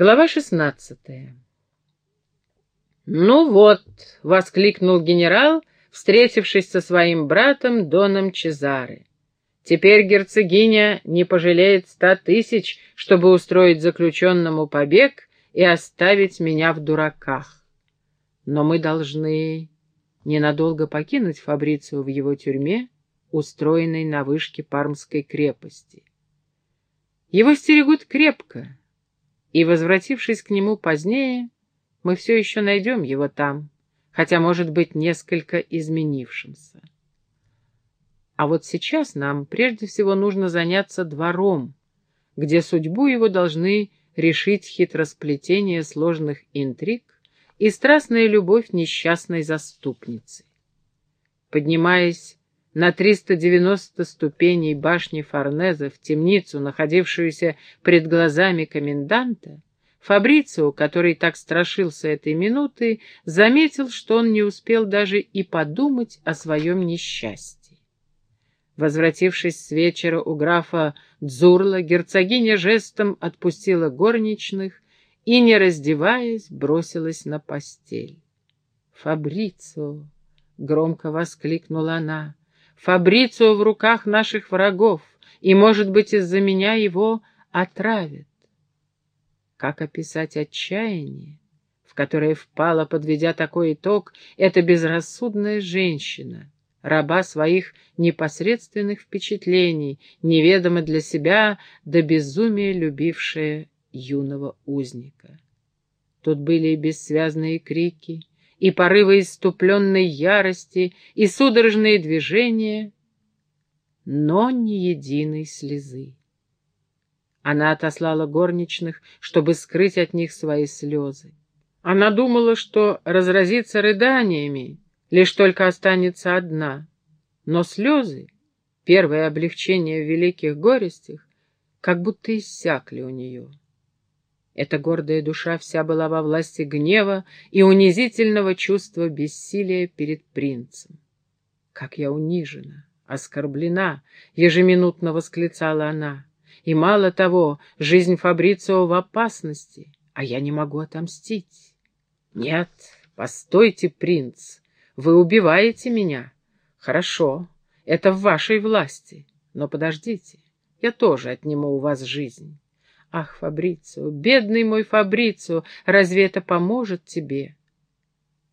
Глава шестнадцатая. «Ну вот», — воскликнул генерал, встретившись со своим братом Доном Чезаре. «Теперь герцогиня не пожалеет ста тысяч, чтобы устроить заключенному побег и оставить меня в дураках. Но мы должны ненадолго покинуть Фабрицию в его тюрьме, устроенной на вышке Пармской крепости. Его стерегут крепко, и, возвратившись к нему позднее, мы все еще найдем его там, хотя, может быть, несколько изменившимся. А вот сейчас нам прежде всего нужно заняться двором, где судьбу его должны решить хитросплетение сложных интриг и страстная любовь несчастной заступницы. Поднимаясь на 390 ступеней башни Форнеза в темницу, находившуюся пред глазами коменданта, Фабрицио, который так страшился этой минуты, заметил, что он не успел даже и подумать о своем несчастье. Возвратившись с вечера у графа Дзурла, герцогиня жестом отпустила горничных и, не раздеваясь, бросилась на постель. «Фабрицио!» — громко воскликнула она. «Фабрицио в руках наших врагов, и, может быть, из-за меня его отравят. Как описать отчаяние, в которое впала, подведя такой итог, эта безрассудная женщина, раба своих непосредственных впечатлений, неведомо для себя до безумия любившая юного узника? Тут были и бессвязные крики, и порывы иступленной ярости, и судорожные движения, но ни единой слезы. Она отослала горничных, чтобы скрыть от них свои слезы. Она думала, что разразится рыданиями, лишь только останется одна. Но слезы, первое облегчение в великих горестях, как будто иссякли у нее. Эта гордая душа вся была во власти гнева и унизительного чувства бессилия перед принцем. «Как я унижена, оскорблена!» — ежеминутно восклицала она. И мало того, жизнь Фабрицио в опасности, а я не могу отомстить. Нет, постойте, принц, вы убиваете меня. Хорошо, это в вашей власти, но подождите, я тоже отниму у вас жизнь. Ах, Фабрицио, бедный мой Фабрицио, разве это поможет тебе?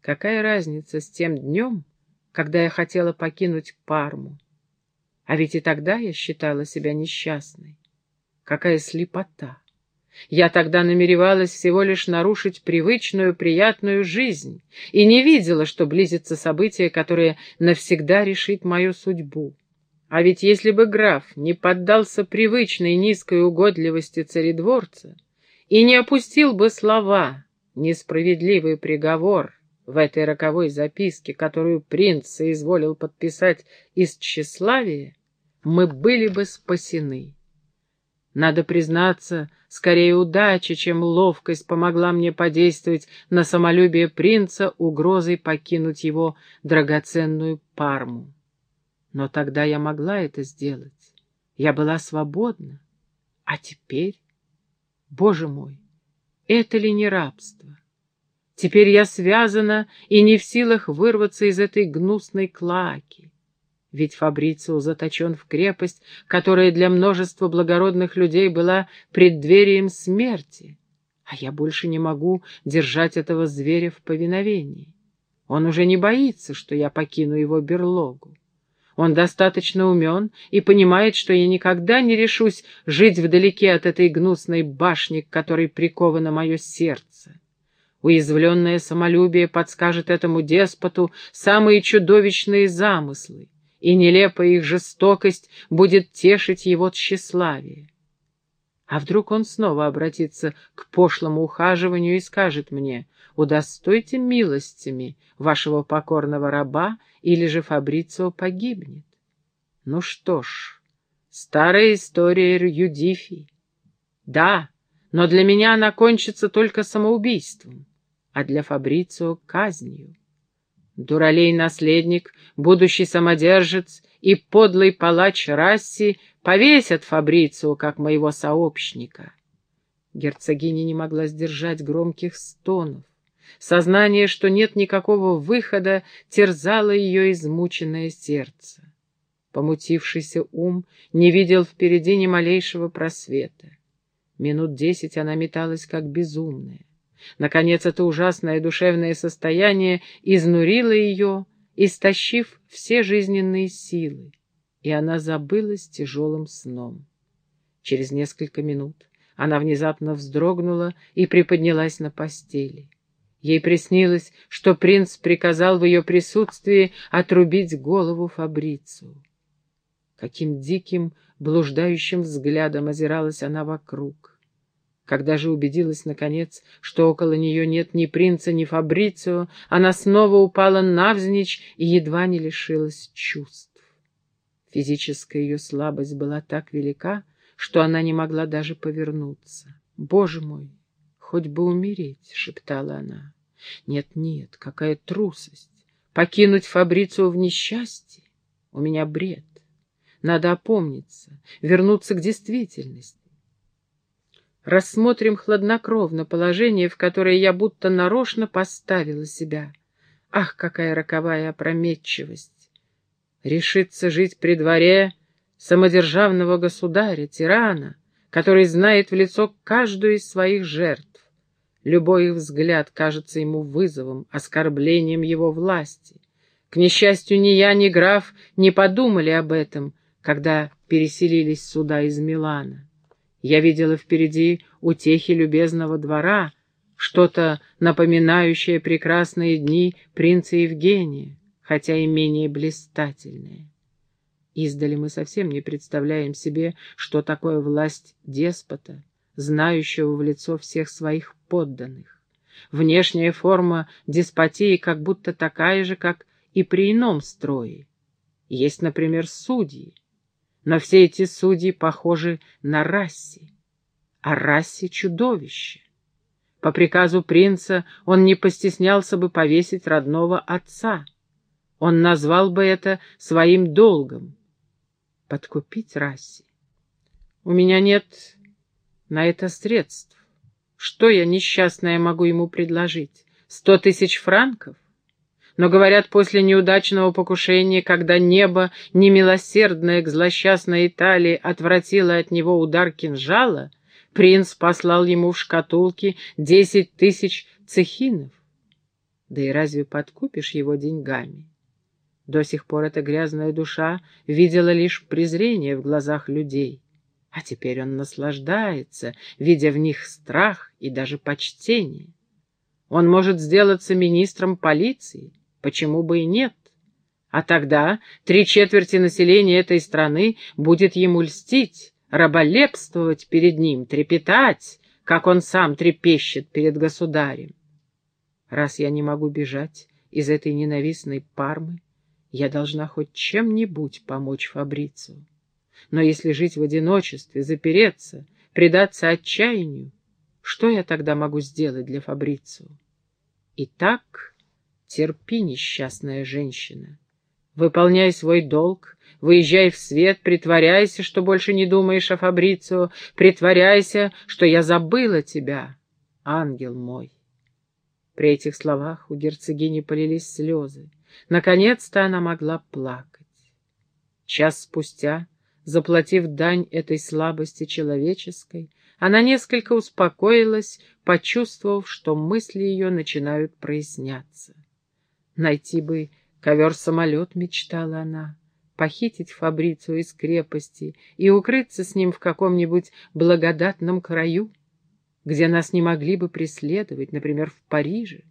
Какая разница с тем днем, когда я хотела покинуть Парму? А ведь и тогда я считала себя несчастной. Какая слепота! Я тогда намеревалась всего лишь нарушить привычную, приятную жизнь и не видела, что близится событие, которое навсегда решит мою судьбу. А ведь если бы граф не поддался привычной низкой угодливости царедворца и не опустил бы слова «несправедливый приговор» в этой роковой записке, которую принц соизволил подписать из тщеславия, мы были бы спасены. Надо признаться, скорее удача, чем ловкость помогла мне подействовать на самолюбие принца угрозой покинуть его драгоценную Парму. Но тогда я могла это сделать. Я была свободна. А теперь, Боже мой, это ли не рабство? Теперь я связана и не в силах вырваться из этой гнусной клаки. Ведь Фабрицио заточен в крепость, которая для множества благородных людей была преддверием смерти, а я больше не могу держать этого зверя в повиновении. Он уже не боится, что я покину его берлогу. Он достаточно умен и понимает, что я никогда не решусь жить вдалеке от этой гнусной башни, к которой приковано мое сердце. Уязвленное самолюбие подскажет этому деспоту самые чудовищные замыслы и нелепая их жестокость будет тешить его тщеславие. А вдруг он снова обратится к пошлому ухаживанию и скажет мне, «Удостойте милостями вашего покорного раба, или же Фабрицио погибнет». Ну что ж, старая история Юдифи. Да, но для меня она кончится только самоубийством, а для Фабрицио — казнью. Дуралей-наследник, будущий самодержец и подлый палач Расси повесят Фабрицию, как моего сообщника. Герцогиня не могла сдержать громких стонов. Сознание, что нет никакого выхода, терзало ее измученное сердце. Помутившийся ум не видел впереди ни малейшего просвета. Минут десять она металась как безумная. Наконец, это ужасное душевное состояние изнурило ее, истощив все жизненные силы, и она забылась тяжелым сном. Через несколько минут она внезапно вздрогнула и приподнялась на постели. Ей приснилось, что принц приказал в ее присутствии отрубить голову Фабрицу. Каким диким, блуждающим взглядом озиралась она вокруг. Когда же убедилась, наконец, что около нее нет ни принца, ни Фабрицио, она снова упала навзничь и едва не лишилась чувств. Физическая ее слабость была так велика, что она не могла даже повернуться. «Боже мой, хоть бы умереть!» — шептала она. «Нет-нет, какая трусость! Покинуть Фабрицию в несчастье? У меня бред. Надо опомниться, вернуться к действительности. Рассмотрим хладнокровно положение, в которое я будто нарочно поставила себя. Ах, какая роковая опрометчивость! Решиться жить при дворе самодержавного государя, тирана, который знает в лицо каждую из своих жертв. Любой их взгляд кажется ему вызовом, оскорблением его власти. К несчастью, ни я, ни граф не подумали об этом, когда переселились сюда из Милана. Я видела впереди утехи любезного двора, что-то напоминающее прекрасные дни принца Евгения, хотя и менее блистательные. Издали мы совсем не представляем себе, что такое власть деспота, знающего в лицо всех своих подданных. Внешняя форма деспотии как будто такая же, как и при ином строе. Есть, например, судьи. Но все эти судьи похожи на расе, а расе чудовище. По приказу принца он не постеснялся бы повесить родного отца. Он назвал бы это своим долгом — подкупить расе. У меня нет на это средств. Что я, несчастная, могу ему предложить? Сто тысяч франков? Но, говорят, после неудачного покушения, когда небо, немилосердное к злосчастной Италии, отвратило от него удар кинжала, принц послал ему в шкатулке десять тысяч цехинов. Да и разве подкупишь его деньгами? До сих пор эта грязная душа видела лишь презрение в глазах людей. А теперь он наслаждается, видя в них страх и даже почтение. Он может сделаться министром полиции, почему бы и нет? А тогда три четверти населения этой страны будет ему льстить, раболепствовать перед ним, трепетать, как он сам трепещет перед государем. Раз я не могу бежать из этой ненавистной Пармы, я должна хоть чем-нибудь помочь Фабрицу. Но если жить в одиночестве, запереться, предаться отчаянию, что я тогда могу сделать для Фабрицио? Итак, терпи, несчастная женщина. Выполняй свой долг, выезжай в свет, притворяйся, что больше не думаешь о Фабрицио, притворяйся, что я забыла тебя, ангел мой. При этих словах у герцогини полились слезы. Наконец-то она могла плакать. Час спустя Заплатив дань этой слабости человеческой, она несколько успокоилась, почувствовав, что мысли ее начинают проясняться. Найти бы ковер-самолет, мечтала она, похитить Фабрицу из крепости и укрыться с ним в каком-нибудь благодатном краю, где нас не могли бы преследовать, например, в Париже.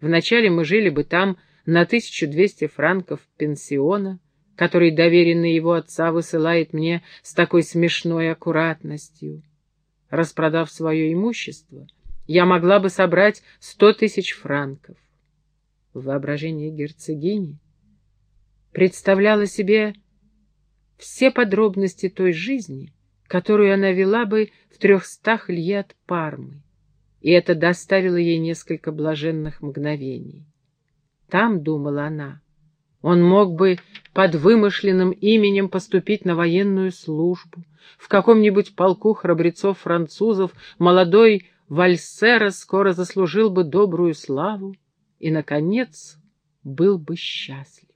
Вначале мы жили бы там на 1200 франков пенсиона, который доверенный его отца высылает мне с такой смешной аккуратностью. Распродав свое имущество, я могла бы собрать сто тысяч франков. Воображение герцогини представляло себе все подробности той жизни, которую она вела бы в трехстах лье от Пармы, и это доставило ей несколько блаженных мгновений. Там, думала она, Он мог бы под вымышленным именем поступить на военную службу. В каком-нибудь полку храбрецов-французов молодой Вальсера скоро заслужил бы добрую славу и, наконец, был бы счастлив.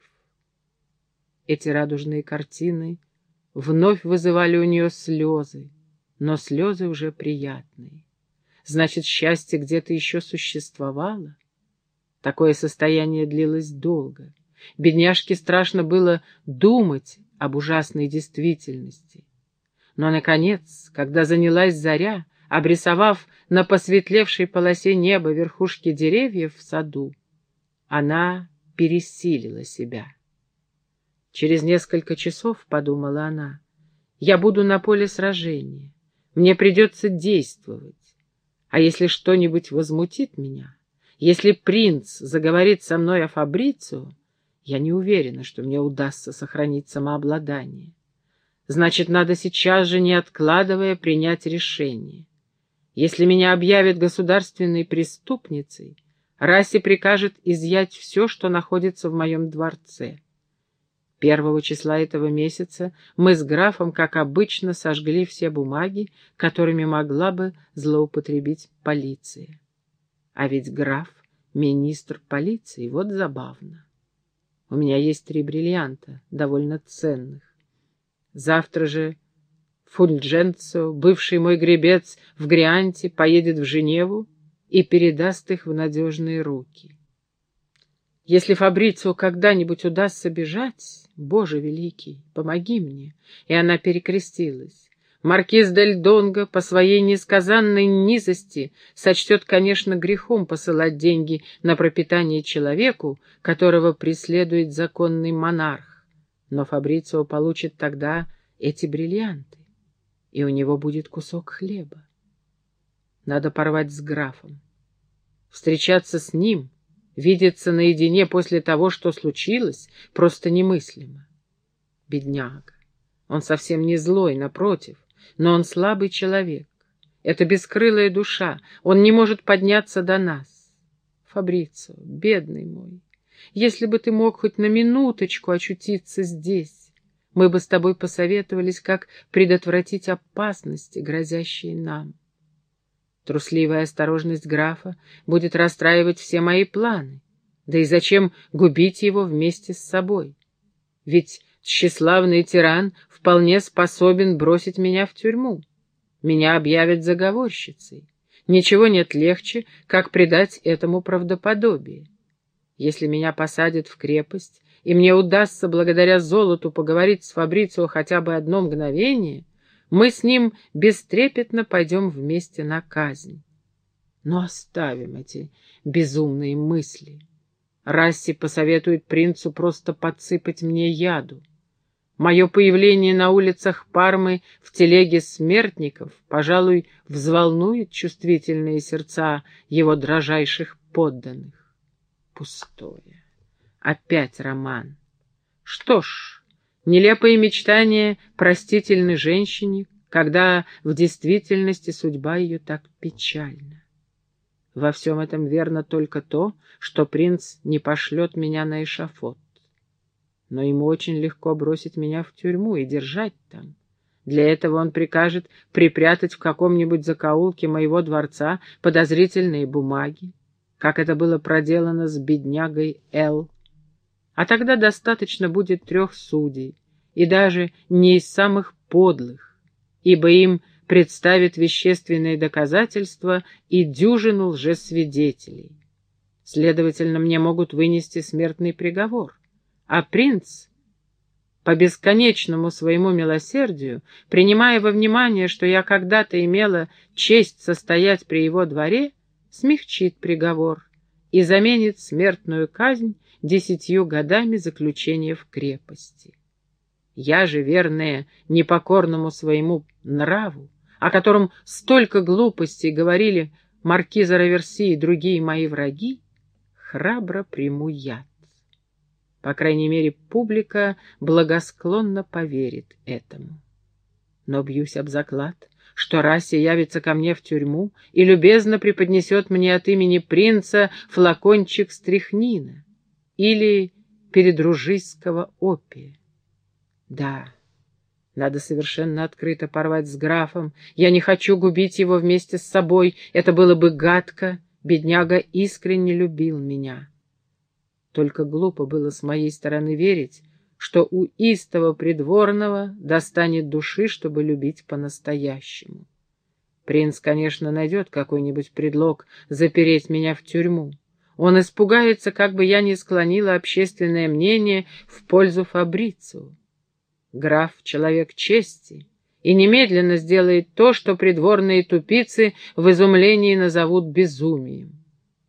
Эти радужные картины вновь вызывали у нее слезы, но слезы уже приятные. Значит, счастье где-то еще существовало? Такое состояние длилось долго. Бедняжке страшно было думать об ужасной действительности. Но, наконец, когда занялась заря, обрисовав на посветлевшей полосе неба верхушки деревьев в саду, она пересилила себя. Через несколько часов, — подумала она, — я буду на поле сражения. Мне придется действовать. А если что-нибудь возмутит меня, если принц заговорит со мной о Фабрицио, я не уверена, что мне удастся сохранить самообладание. Значит, надо сейчас же, не откладывая, принять решение. Если меня объявят государственной преступницей, Расси прикажет изъять все, что находится в моем дворце. Первого числа этого месяца мы с графом, как обычно, сожгли все бумаги, которыми могла бы злоупотребить полиция. А ведь граф — министр полиции, вот забавно. У меня есть три бриллианта, довольно ценных. Завтра же Фульдженцо, бывший мой гребец в Грианте, поедет в Женеву и передаст их в надежные руки. Если Фабрицио когда-нибудь удастся бежать, Боже великий, помоги мне. И она перекрестилась. Маркиз Дель Донго по своей несказанной низости сочтет, конечно, грехом посылать деньги на пропитание человеку, которого преследует законный монарх. Но Фабрицио получит тогда эти бриллианты, и у него будет кусок хлеба. Надо порвать с графом. Встречаться с ним — Видеться наедине после того, что случилось, просто немыслимо. Бедняга. Он совсем не злой, напротив, но он слабый человек. Это бескрылая душа, он не может подняться до нас. Фабрицо, бедный мой, если бы ты мог хоть на минуточку очутиться здесь, мы бы с тобой посоветовались, как предотвратить опасности, грозящие нам. Трусливая осторожность графа будет расстраивать все мои планы. Да и зачем губить его вместе с собой? Ведь тщеславный тиран вполне способен бросить меня в тюрьму. Меня объявят заговорщицей. Ничего нет легче, как придать этому правдоподобие. Если меня посадят в крепость, и мне удастся благодаря золоту поговорить с Фабрицио хотя бы одно мгновение, мы с ним бестрепетно пойдем вместе на казнь. Но оставим эти безумные мысли. Расси посоветует принцу просто подсыпать мне яду. Мое появление на улицах Пармы в телеге смертников, пожалуй, взволнует чувствительные сердца его дрожайших подданных. Пустое. Опять роман. Что ж, Нелепые мечтания простительны женщине, когда в действительности судьба ее так печальна. Во всем этом верно только то, что принц не пошлет меня на эшафот. Но ему очень легко бросить меня в тюрьму и держать там. Для этого он прикажет припрятать в каком-нибудь закоулке моего дворца подозрительные бумаги, как это было проделано с беднягой Эл. А тогда достаточно будет трех судей, и даже не из самых подлых, ибо им представит вещественные доказательства и дюжину лжесвидетелей. Следовательно, мне могут вынести смертный приговор, а принц по бесконечному своему милосердию, принимая во внимание, что я когда-то имела честь состоять при его дворе, смягчит приговор и заменит смертную казнь десятью годами заключения в крепости. Я же, верная непокорному своему нраву, о котором столько глупостей говорили маркиза Раверси и другие мои враги, храбро приму яд. По крайней мере, публика благосклонно поверит этому. Но бьюсь об заклад, что Расси явится ко мне в тюрьму и любезно преподнесет мне от имени принца флакончик стряхнина или передружийского опия. Да, надо совершенно открыто порвать с графом. Я не хочу губить его вместе с собой. Это было бы гадко. Бедняга искренне любил меня. Только глупо было с моей стороны верить, что у истого придворного достанет души, чтобы любить по-настоящему. Принц, конечно, найдет какой-нибудь предлог запереть меня в тюрьму. Он испугается, как бы я ни склонила общественное мнение в пользу Фабрицио. Граф — человек чести и немедленно сделает то, что придворные тупицы в изумлении назовут безумием.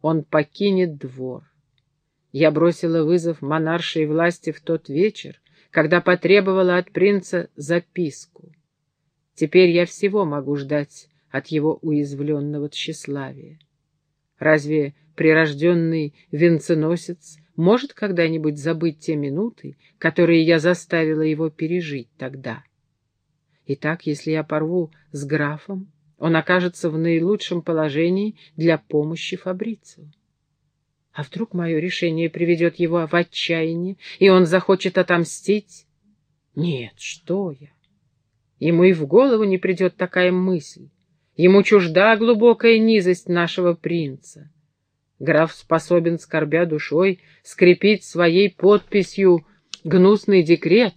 Он покинет двор. Я бросила вызов монаршей власти в тот вечер, когда потребовала от принца записку. Теперь я всего могу ждать от его уязвленного тщеславия. Разве прирожденный венценосец может когда-нибудь забыть те минуты, которые я заставила его пережить тогда? Итак, если я порву с графом, он окажется в наилучшем положении для помощи Фабрицу. А вдруг мое решение приведет его в отчаяние, и он захочет отомстить? Нет, что я? Ему и в голову не придет такая мысль. Ему чужда глубокая низость нашего принца. Граф способен, скорбя душой, скрепить своей подписью гнусный декрет,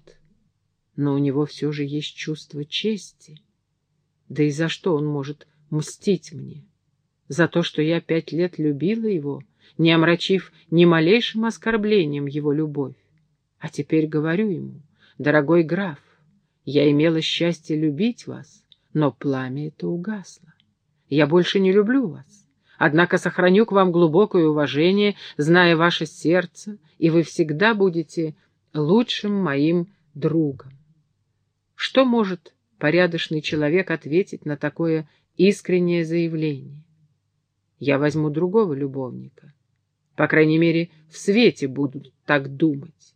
но у него все же есть чувство чести. Да и за что он может мстить мне? За то, что я пять лет любила его, не омрачив ни малейшим оскорблением его любовь. А теперь говорю ему, дорогой граф, я имела счастье любить вас, но пламя это угасло. Я больше не люблю вас, однако сохраню к вам глубокое уважение, зная ваше сердце, и вы всегда будете лучшим моим другом. Что может порядочный человек ответить на такое искреннее заявление? Я возьму другого любовника. По крайней мере, в свете будут так думать.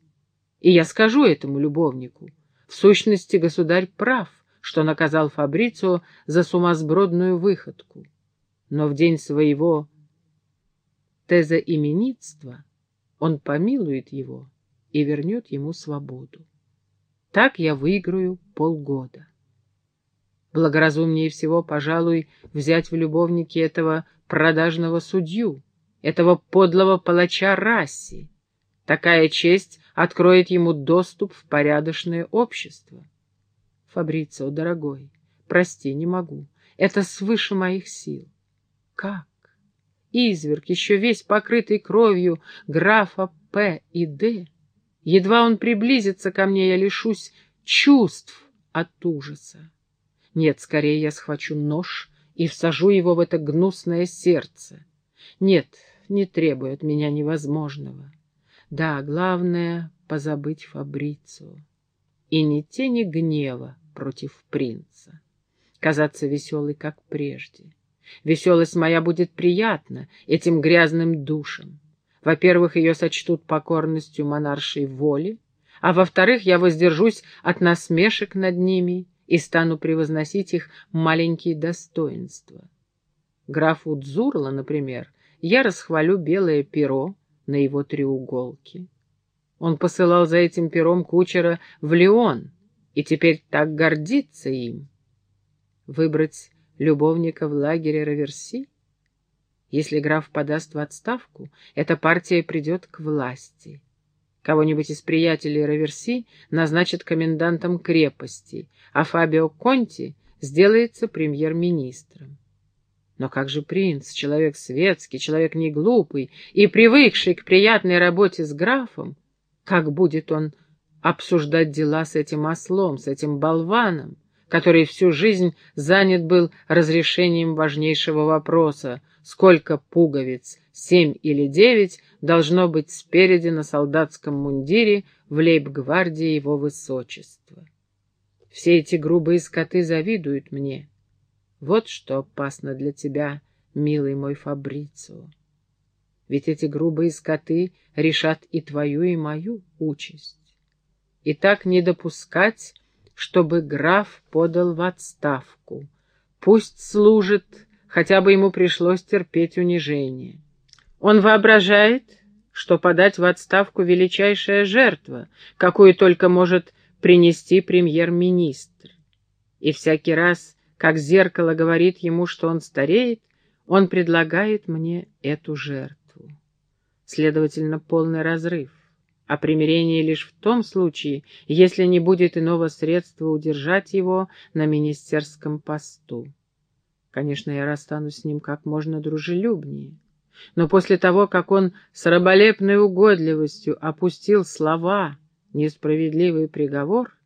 И я скажу этому любовнику, в сущности, государь прав, что наказал Фабрицио за сумасбродную выходку. Но в день своего тезоименитства он помилует его и вернет ему свободу. Так я выиграю полгода. Благоразумнее всего, пожалуй, взять в любовники этого продажного судью, этого подлого палача Расси. Такая честь откроет ему доступ в порядочное общество. Фабрицио, дорогой, прости, не могу. Это свыше моих сил. Как? Изверг, еще весь покрытый кровью графа П и Д. Едва он приблизится ко мне, я лишусь чувств от ужаса. Нет, скорее я схвачу нож и всажу его в это гнусное сердце. Нет, не требуй от меня невозможного. Да, главное — позабыть Фабрицу и ни тени гнева против принца. Казаться веселой, как прежде. Веселость моя будет приятна этим грязным душам. Во-первых, ее сочтут покорностью монаршей воли, а во-вторых, я воздержусь от насмешек над ними и стану превозносить их маленькие достоинства. Графу Дзурла, например, я расхвалю белое перо на его треуголке. Он посылал за этим пером кучера в Леон и теперь так гордится им. Выбрать любовника в лагере Раверси? Если граф подаст в отставку, эта партия придет к власти. Кого-нибудь из приятелей Раверси назначат комендантом крепости, а Фабио Конти сделается премьер-министром. Но как же принц, человек светский, человек не глупый и привыкший к приятной работе с графом, как будет он обсуждать дела с этим ослом, с этим болваном, который всю жизнь занят был разрешением важнейшего вопроса, сколько пуговиц, семь или девять, должно быть спереди на солдатском мундире в лейб-гвардии его высочества. Все эти грубые скоты завидуют мне. Вот что опасно для тебя, милый мой Фабрицио. Ведь эти грубые скоты решат и твою, и мою участь. И так не допускать, чтобы граф подал в отставку. Пусть служит, хотя бы ему пришлось терпеть унижение. Он воображает, что подать в отставку величайшая жертва, какую только может принести премьер-министр. И всякий раз, как зеркало говорит ему, что он стареет, он предлагает мне эту жертву. Следовательно, полный разрыв. А примирение лишь в том случае, если не будет иного средства удержать его на министерском посту. Конечно, я расстанусь с ним как можно дружелюбнее. Но после того, как он с раболепной угодливостью опустил слова «несправедливый приговор»,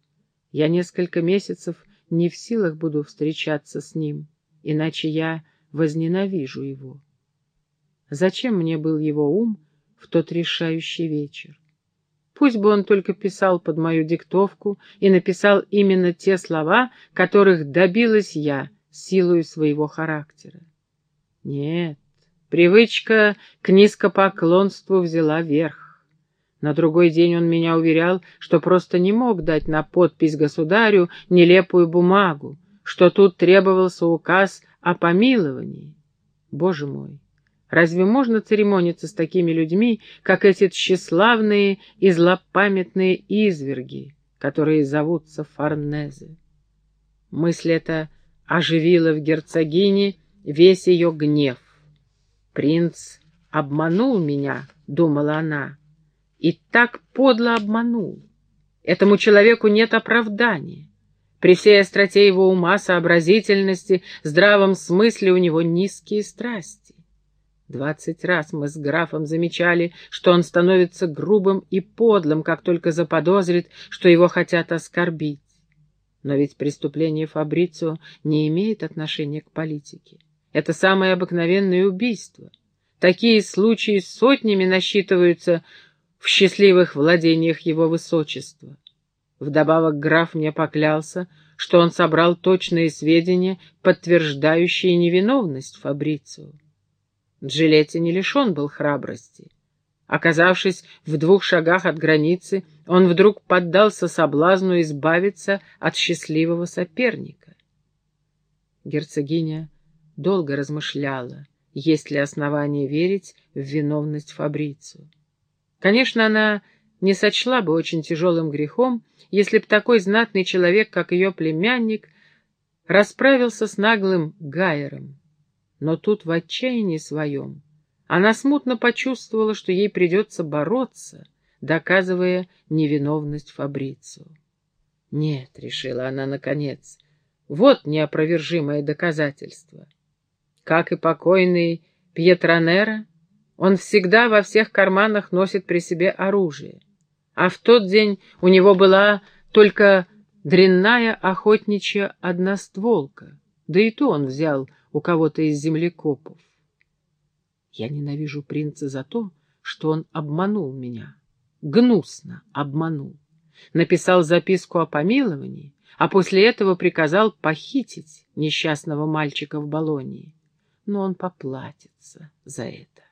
я несколько месяцев не в силах буду встречаться с ним, иначе я возненавижу его. Зачем мне был его ум в тот решающий вечер? Пусть бы он только писал под мою диктовку и написал именно те слова, которых добилась я силой своего характера. Нет, привычка к низкопоклонству взяла верх. На другой день он меня уверял, что просто не мог дать на подпись государю нелепую бумагу, что тут требовался указ о помиловании. Боже мой, разве можно церемониться с такими людьми, как эти тщеславные и злопамятные изверги, которые зовутся Форнезе? Мысль эта оживила в герцогине весь ее гнев. «Принц обманул меня», — думала она, — «и так подло обманул. Этому человеку нет оправдания. При всей остроте его ума, сообразительности, здравом смысле у него низкие страсти. Двадцать раз мы с графом замечали, что он становится грубым и подлым, как только заподозрит, что его хотят оскорбить. Но ведь преступление Фабрицио не имеет отношения к политике. Это самое обыкновенное убийство. Такие случаи сотнями насчитываются в счастливых владениях его высочества. Вдобавок граф мне поклялся, что он собрал точные сведения, подтверждающие невиновность Фабрицио. Джилетти не лишен был храбрости. Оказавшись в двух шагах от границы, он вдруг поддался соблазну избавиться от счастливого соперника. Герцогиня долго размышляла, есть ли основания верить в виновность Фабрицию. Конечно, она не сочла бы очень тяжелым грехом, если б такой знатный человек, как ее племянник, расправился с наглым Гайером. Но тут в отчаянии своем она смутно почувствовала, что ей придется бороться, доказывая невиновность Фабрицу. «Нет», — решила она наконец, — «вот неопровержимое доказательство». Как и покойный Пьетронера, он всегда во всех карманах носит при себе оружие, а в тот день у него была только дрянная охотничья одностволка, да и то он взял у кого-то из землекопов. Я ненавижу принца за то, что он обманул меня. Гнусно обманул. Написал записку о помиловании, а после этого приказал похитить несчастного мальчика в Болонии. Но он поплатится за это.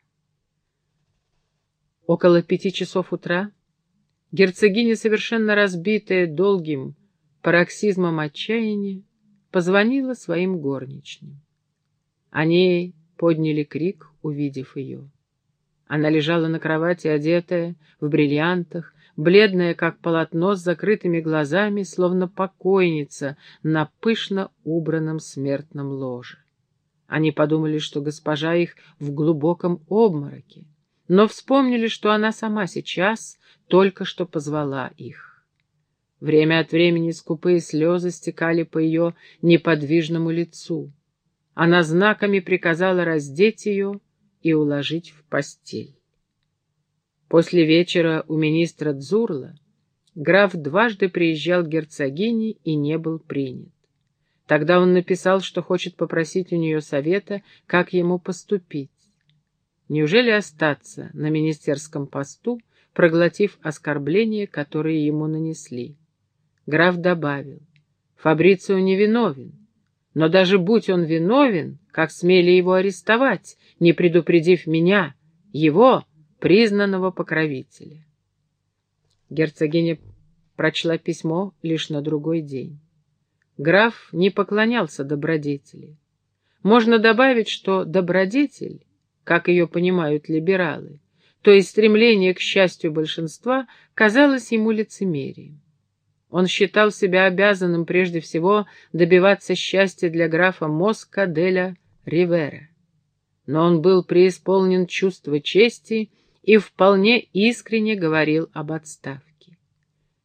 Около пяти часов утра герцогиня, совершенно разбитая долгим пароксизмом отчаяния, позвонила своим горничным. Они подняли крик, увидев ее. Она лежала на кровати, одетая, в бриллиантах, бледная, как полотно, с закрытыми глазами, словно покойница на пышно убранном смертном ложе. Они подумали, что госпожа их в глубоком обмороке, но вспомнили, что она сама сейчас только что позвала их. Время от времени скупые слезы стекали по ее неподвижному лицу. Она знаками приказала раздеть ее и уложить в постель. После вечера у министра Дзурла граф дважды приезжал к герцогине и не был принят. Тогда он написал, что хочет попросить у нее совета, как ему поступить. Неужели остаться на министерском посту, проглотив оскорбления, которые ему нанесли? Граф добавил, Фабрицио невиновен, но даже будь он виновен, как смели его арестовать, не предупредив меня, его, признанного покровителя? Герцогиня прочла письмо лишь на другой день. Граф не поклонялся добродетели. Можно добавить, что добродетель, как ее понимают либералы, то есть стремление к счастью большинства, казалось ему лицемерием. Он считал себя обязанным прежде всего добиваться счастья для графа Моска деля Ривера. Но он был преисполнен чувства чести и вполне искренне говорил об отставке.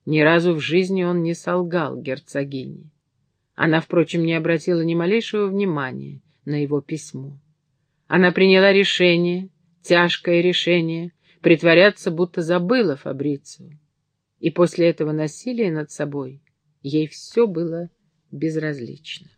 Ни разу в жизни он не солгал герцогине. Она, впрочем, не обратила ни малейшего внимания на его письмо. Она приняла решение, тяжкое решение, притворяться, будто забыла Фабрицию. И после этого насилия над собой ей все было безразлично.